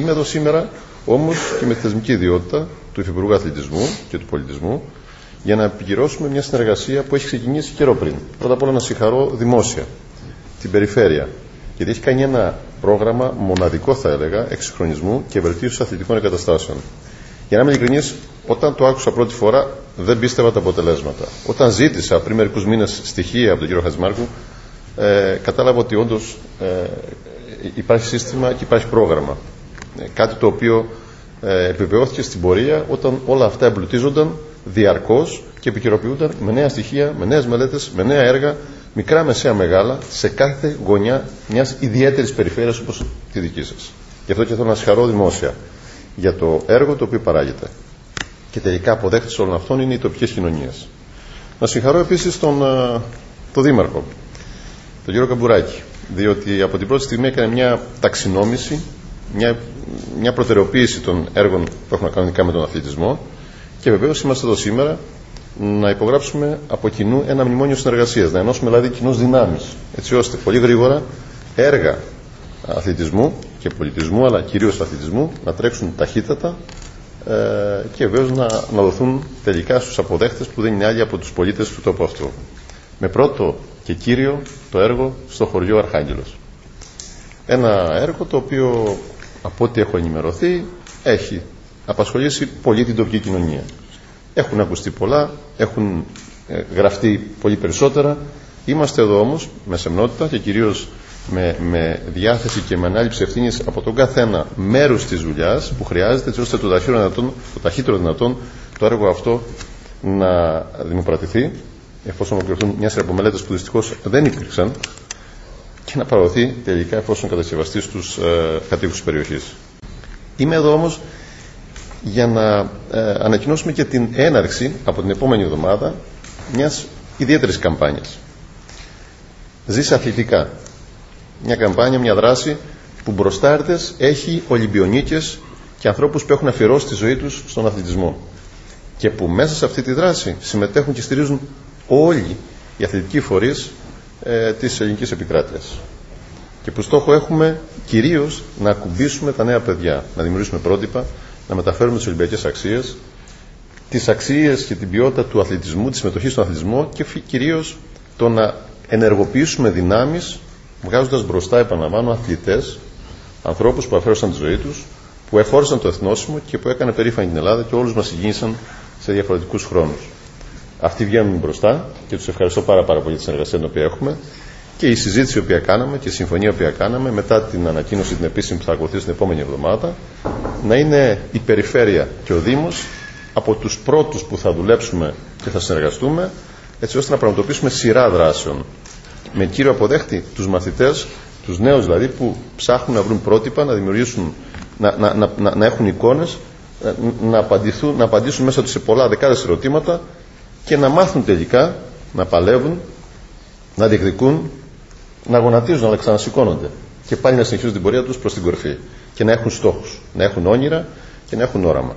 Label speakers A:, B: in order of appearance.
A: Είμαι εδώ σήμερα όμως και με τη θεσμική ιδιότητα του Υφυπουργού Αθλητισμού και του Πολιτισμού για να επικυρώσουμε μια συνεργασία που έχει ξεκινήσει καιρό πριν. Πρώτα απ' όλα να συγχαρώ δημόσια την περιφέρεια, γιατί έχει κάνει ένα πρόγραμμα μοναδικό, θα έλεγα, εξυγχρονισμού και βελτίωσης αθλητικών εγκαταστάσεων. Για να είμαι ειλικρινής, όταν το άκουσα πρώτη φορά, δεν πίστευα τα αποτελέσματα. Όταν ζήτησα πριν μερικούς μήνες στοιχεία από τον κύριο Χατζημάρκου, ε, κατάλαβα ότι όντως ε, υπάρχει σύστημα και υπάρχει πρόγραμμα. Ε, κάτι το οποίο ε, επιβεβαιώθηκε στην πορεία όταν όλα αυτά εμπλουτίζονταν διαρκώς και επικαιροποιούνταν με νέα στοιχεία, με νέες μελέτες, με νέα έργα, μικρά, μεσαία, μεγάλα, σε κάθε γωνιά μιας ιδιαίτερης περιφέρειας όπως τη δική σας. Γι' αυτό και θέλω να συγχαρώ δημόσια για το έργο το οποίο παράγεται. Και τελικά αποδέχτης όλων αυτών είναι οι τοπικές κοινωνίες. Να συγχαρώ επίσης τον, ε, τον Δήμαρχο, τον κύριο Καμπουράκη, διότι από την πρώτη στιγμή έκανε μια ταξινόμηση, μια, μια προτεραιοποίηση των έργων που έχουν να κάνουν με τον αθλητισμό και βεβαίως είμαστε εδώ σήμερα να υπογράψουμε από κοινού ένα μνημόνιο συνεργασίας, να ενώσουμε δηλαδή κοινούς δυνάμεις, έτσι ώστε πολύ γρήγορα έργα αθλητισμού και πολιτισμού, αλλά κυρίως αθλητισμού, να τρέξουν ταχύτατα ε, και βεβαίως να, να δοθούν τελικά στους αποδέχτε που δεν είναι άλλοι από τους πολίτες του τόπου αυτού. Με πρώτο και κύριο το έργο στο χωριό Αρχάγγελος. Ένα έργο το οποίο από ό,τι έχω ενημερωθεί έχει απασχολήσει πολύ την τοπική κοινωνία. Έχουν ακουστεί πολλά, έχουν ε, γραφτεί πολύ περισσότερα. Είμαστε εδώ όμως με σεμνότητα και κυρίως με, με διάθεση και με ανάληψη ευθύνης από τον καθένα μέρους της δουλειάς που χρειάζεται έτσι ώστε το ταχύτερο δυνατόν, το ταχύτερο δυνατόν το έργο αυτό να δημοπρατηθεί εφόσον ολοκληρωθούν μια σειρά από μελέτες που δυστυχώς δεν υπήρξαν και να παραδοθεί τελικά εφόσον κατασκευαστεί στους ε, κατοίκους της περιοχής. Είμαι εδώ όμως για να ε, ανακοινώσουμε και την έναρξη από την επόμενη εβδομάδα μιας ιδιαίτερης καμπάνιας. Ζήσε αθλητικά. Μια καμπάνια, μια δράση που μπροστά έχει Ολυμπιονίκες και ανθρώπους που έχουν αφιερώσει τη ζωή τους στον αθλητισμό και που μέσα σε αυτή τη δράση συμμετέχουν και στηρίζουν όλοι οι αθλητικοί φορείς ε, της ελληνικής επικράτειας και που στόχο έχουμε κυρίως να ακουμπήσουμε τα νέα παιδιά, να δημιουργήσουμε πρότυπα, να μεταφέρουμε τις Ολυμπιακές αξίες, τις αξίες και την ποιότητα του αθλητισμού, τη συμμετοχή στον αθλητισμό και κυρίως το να ενεργοποιήσουμε δυνάμεις βγάζοντας μπροστά, επαναλαμβάνω, αθλητές, ανθρώπους που αφαίρωσαν τη ζωή τους, που εφόρησαν το εθνόσημο και που έκανε περήφανη την Ελλάδα και όλους μας συγκίνησαν σε διαφορετικούς χρόνους. Αυτοί βγαίνουν μπροστά και τους ευχαριστώ πάρα, πάρα πολύ τη συνεργασία την οποία έχουμε και η συζήτηση η οποία κάναμε και η συμφωνία η οποία κάναμε μετά την ανακοίνωση την επίσημη που θα ακολουθήσει την επόμενη εβδομάδα να είναι η περιφέρεια και ο Δήμος από τους πρώτους που θα δουλέψουμε και θα συνεργαστούμε έτσι ώστε να πραγματοποιήσουμε σειρά δράσεων. Με κύριο αποδέχτη τους μαθητές, τους νέους δηλαδή που ψάχνουν να βρουν πρότυπα, να δημιουργήσουν, να, να, να, να έχουν εικόνες, να, να απαντήσουν μέσα τους σε πολλά δεκάδες ερωτήματα και να μάθουν τελικά να παλεύουν, να διεκδικούν, να γονατίζουν, να ξανασηκώνονται. Και πάλι να συνεχίζουν την πορεία τους προς την κορφή και να έχουν στόχους, να έχουν όνειρα και να έχουν όραμα.